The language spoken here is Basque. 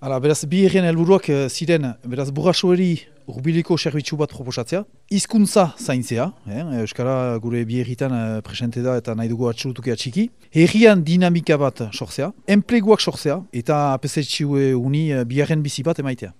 Hala, beraz, bi errien helburuak eh, ziren, beraz, burrasoeri urbiliko serbitzu bat proposatzea. Hizkuntza zaintzea, eh? Euskara gure bi erritan eh, presente da eta nahi dugu atxurutukea txiki. Herrian dinamika bat sortzea, enpleguak sortzea eta apesetxue uni eh, eh biharren bizi bat emaitea.